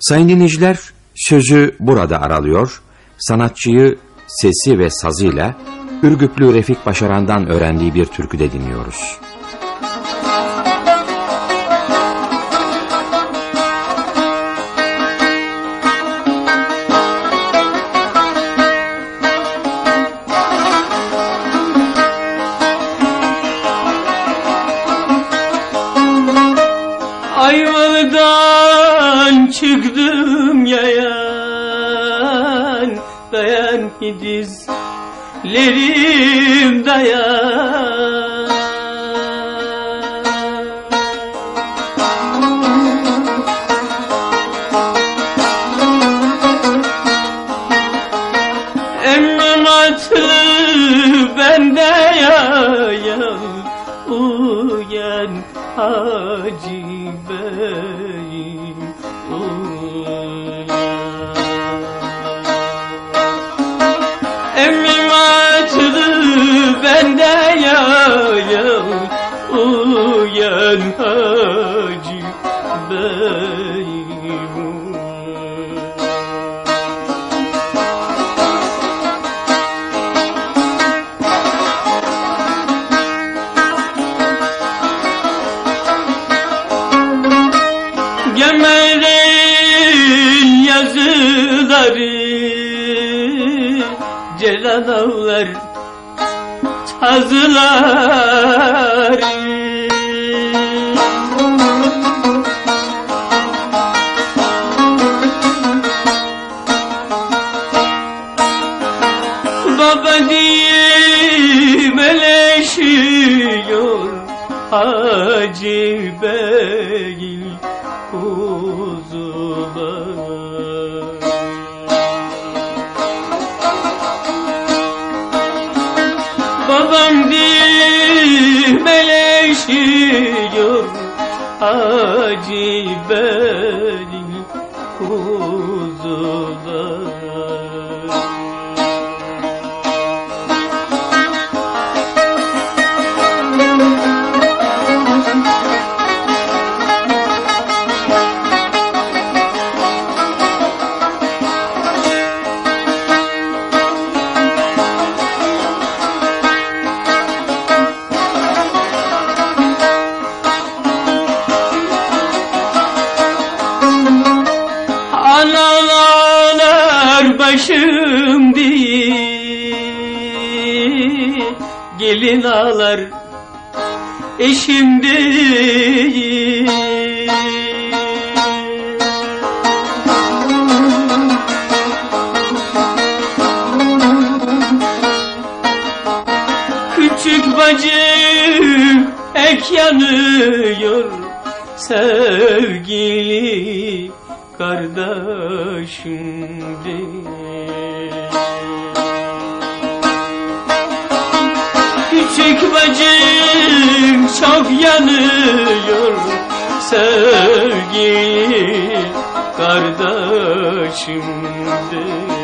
Sayın dinleyiciler, sözü burada aralıyor, sanatçıyı sesi ve sazıyla Ürgüplü Refik Başaran'dan öğrendiği bir türküde dinliyoruz. Çıktım yayan Dayan dizlerim dayan. Bende yayan Uyan Hacı Bey'im Emrim açıldı bende yayan Uyan Hacı Bey'im yazıları Celal ağlar tazıları Baba diye meleşiyor Hacı Bey kuzular Babam diye meleşiyor Hacı Bey kuzular başım değil. Gelin ağlar eşim değil. Küçük bacım ek yanıyor Sevgili kardeşim değil Küçük bacım çok yanıyor Sevgili kardeşim değil